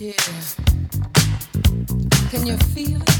Yeah. Can you feel it?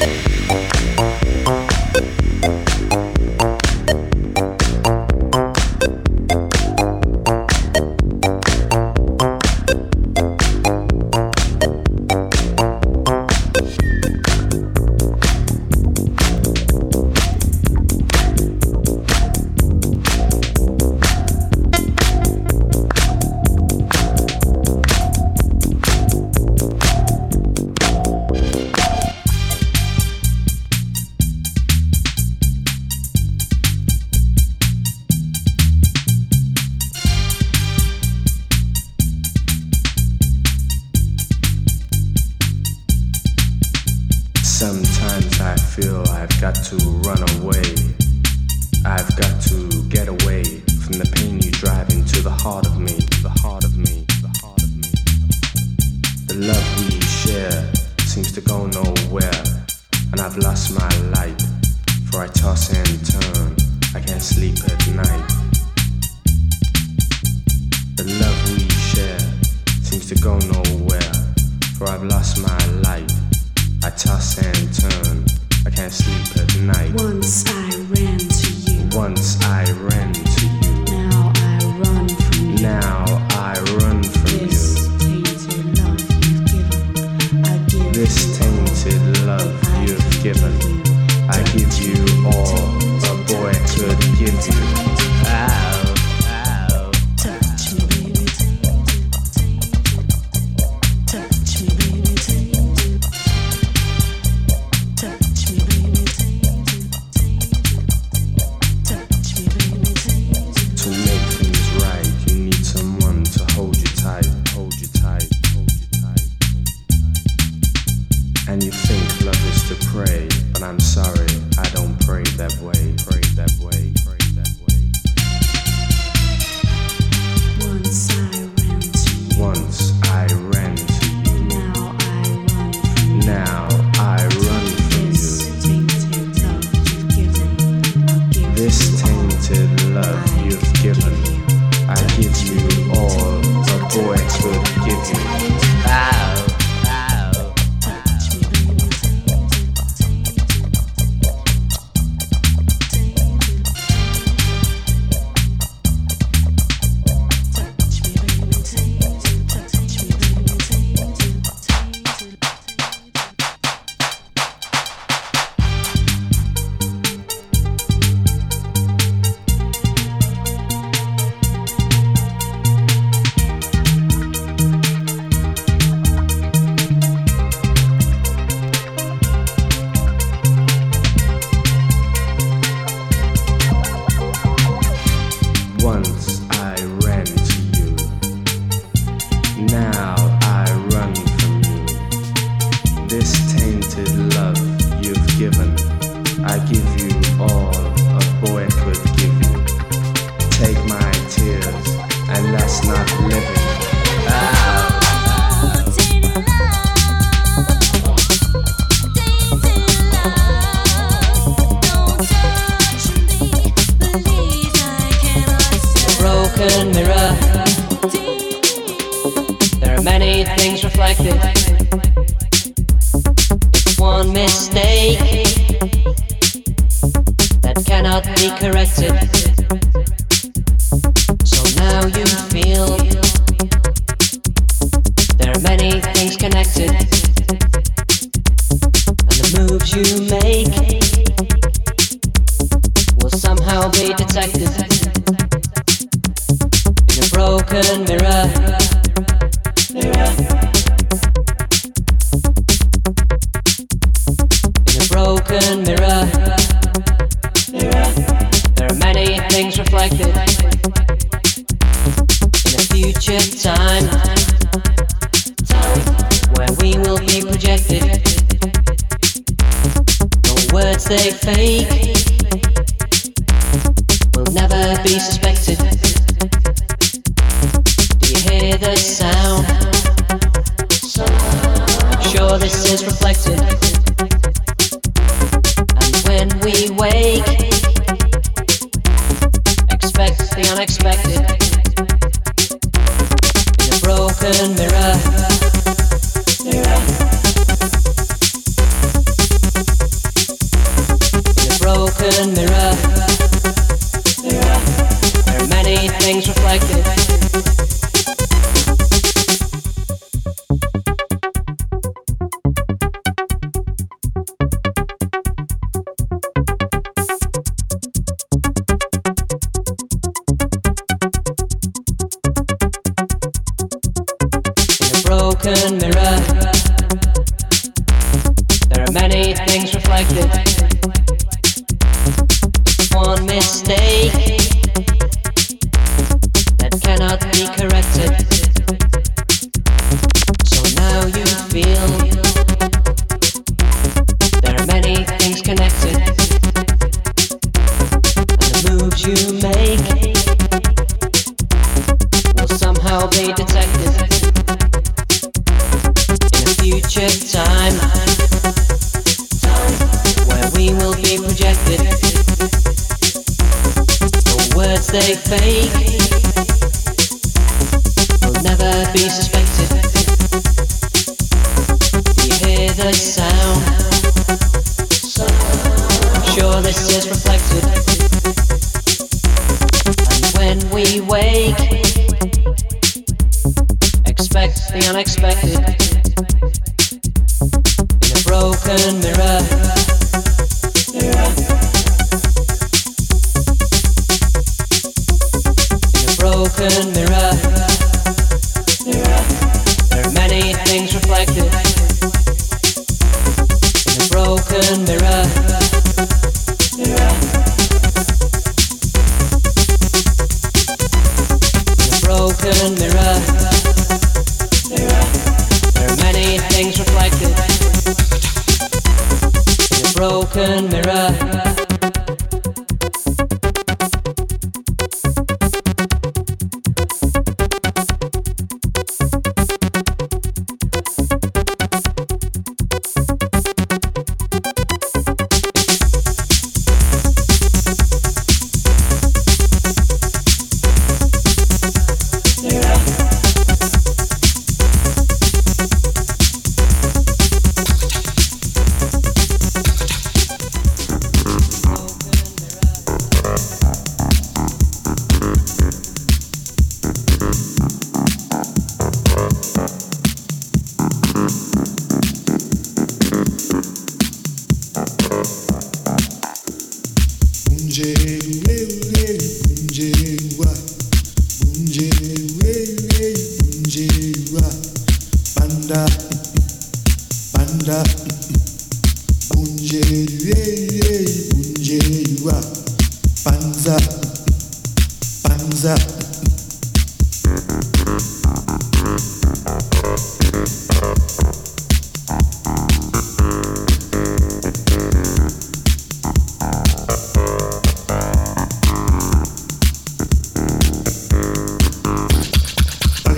You. broken mirror. There are many things reflected in a broken mirror. mirror. There are many things reflected in a broken mirror.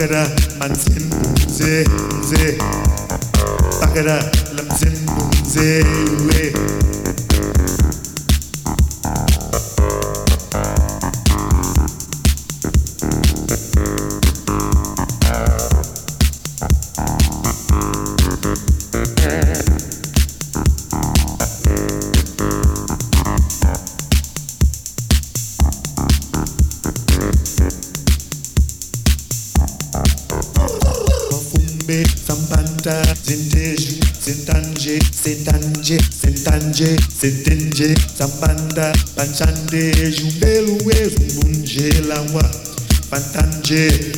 بغدا منزن زي زي بغدا لمزن زي وي Tambanda, Panchande, Jumbelu, bunjela, Mungelawa, Pantanje,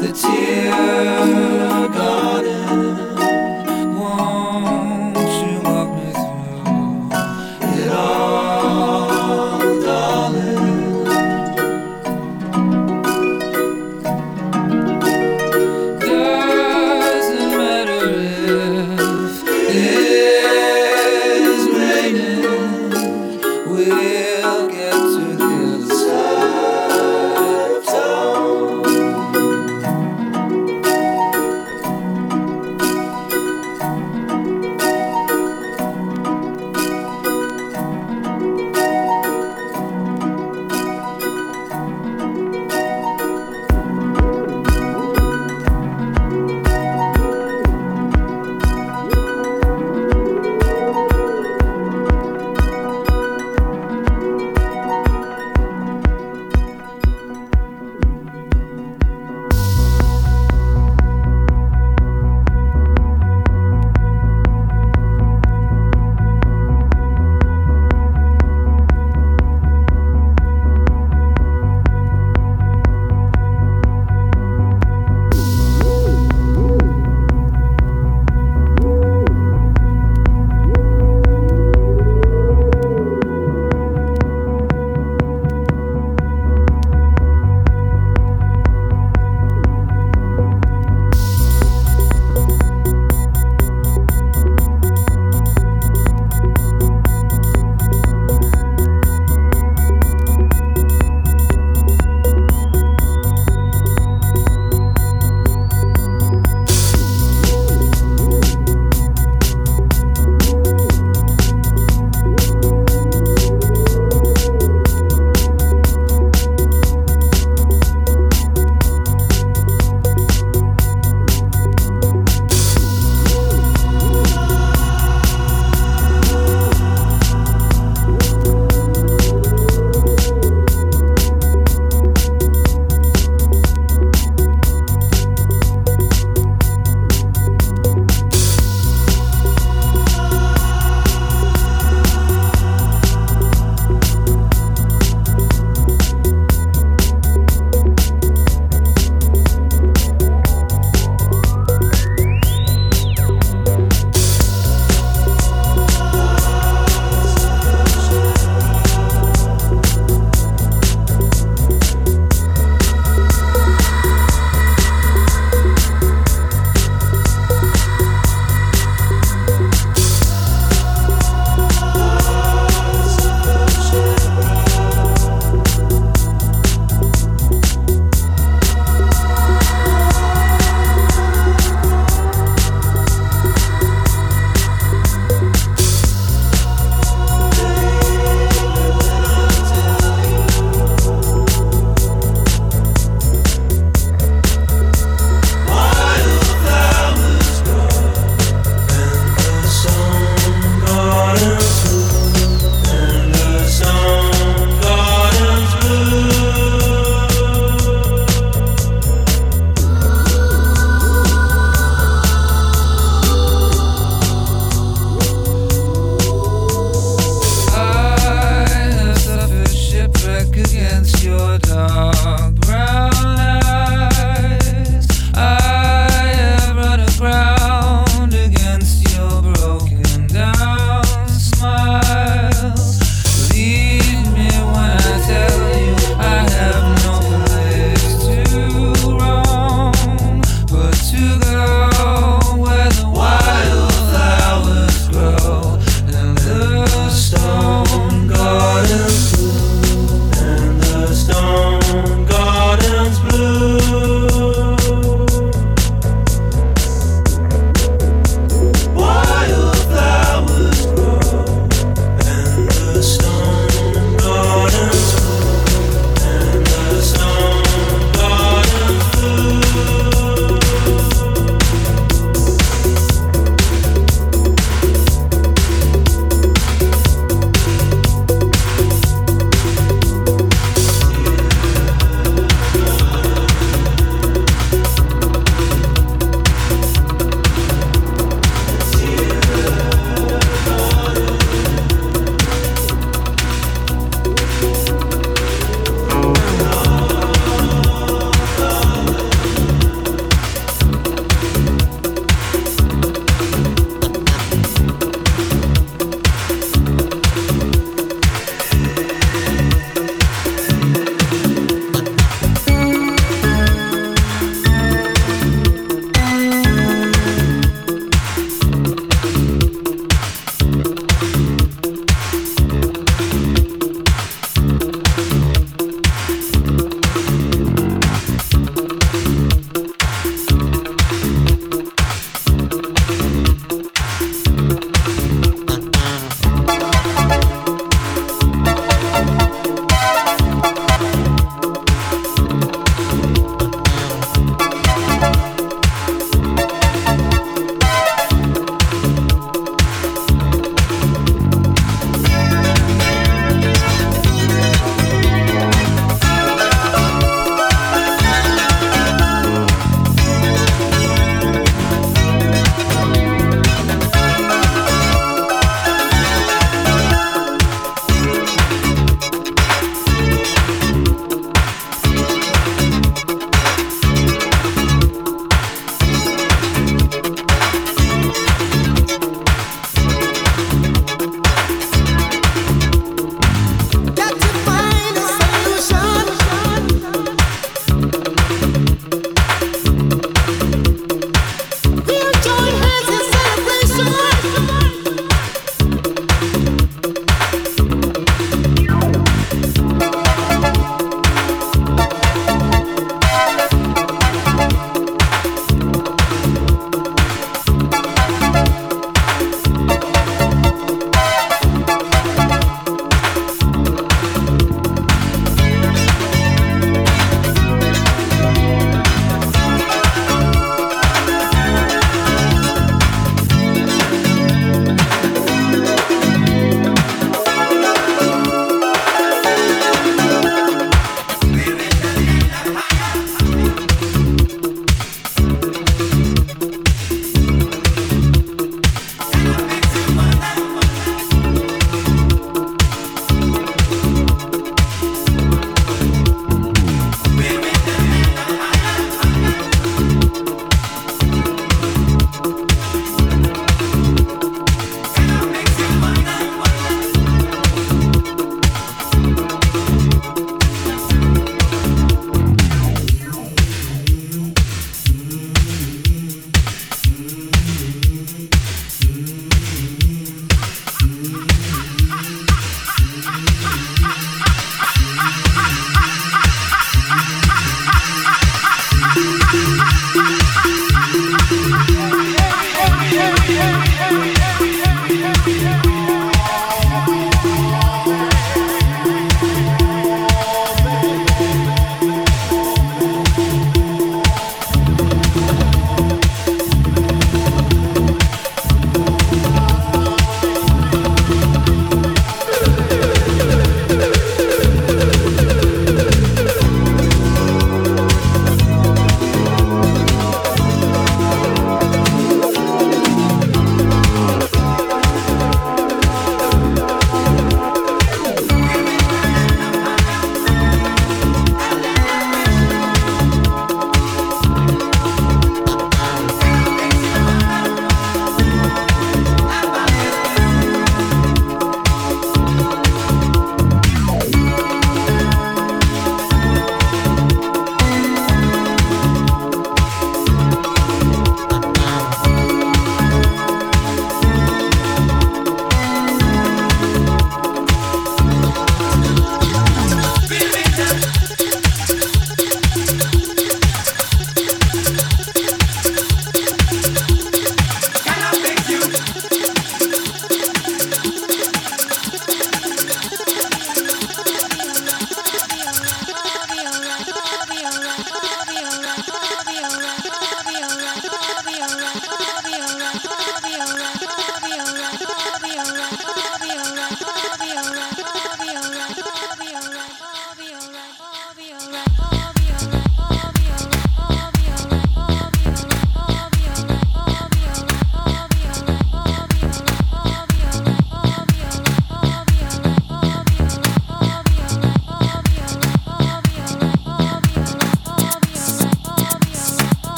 the tears.